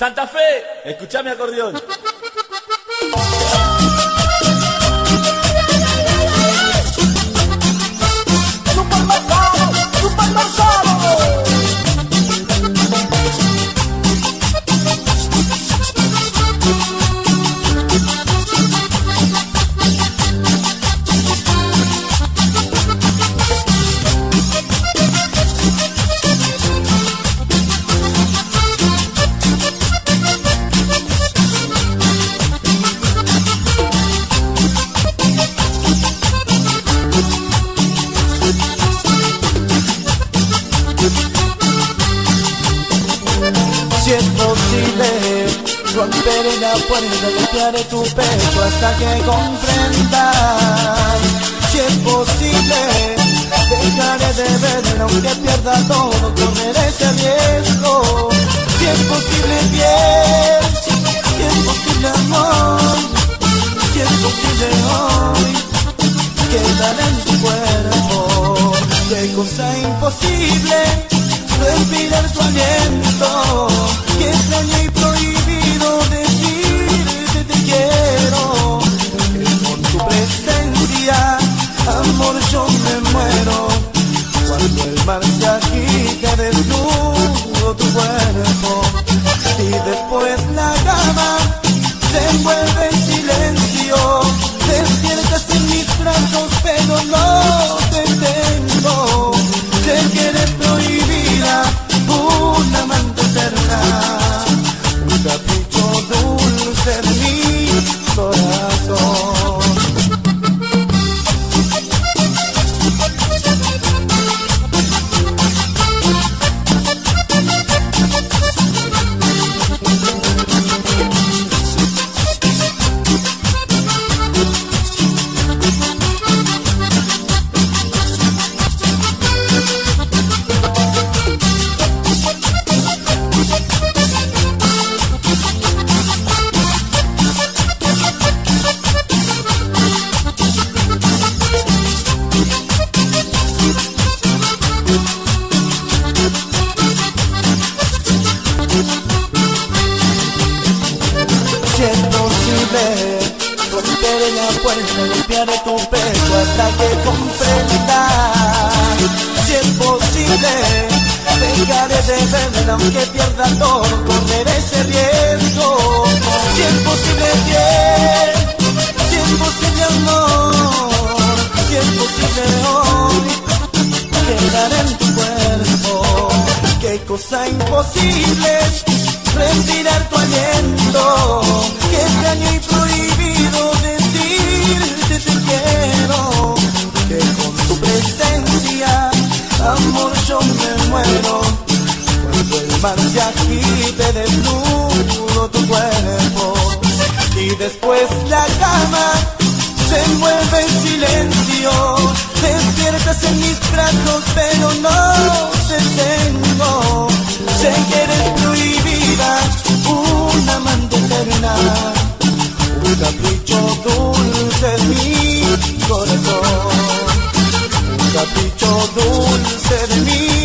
Santa Fe, escuchame acordeón. Es posible, romperé la puerta, golpearé tu pecho hasta que comprendas. Si es posible, dejaré de ver aunque pierda todo, correré ese riesgo. Si es posible, bien, si es posible, amor, si es posible hoy, quedaré en tu cuerpo. Qué cosa imposible respirar tu aliento, el mar se agita desnudo tu cuerpo, y después la cama posible, romperé la puerta, golpearé tu pecho hasta que comprendas. Si es posible, dejaré de verla aunque pierda todo, correré ese riesgo. Si es posible, bien, si es posible, amor, si es posible hoy, quedaré en tu cuerpo. Qué cosa imposible respirar tu aliento, que extraño Mancha aquí te desnudo tu cuerpo y después la cama se mueve en silencio. Despiertas en mis brazos, pero no te tengo. Sé que eres prohibida, una amante eterna, un capricho dulce de mi corazón, un capricho dulce de mi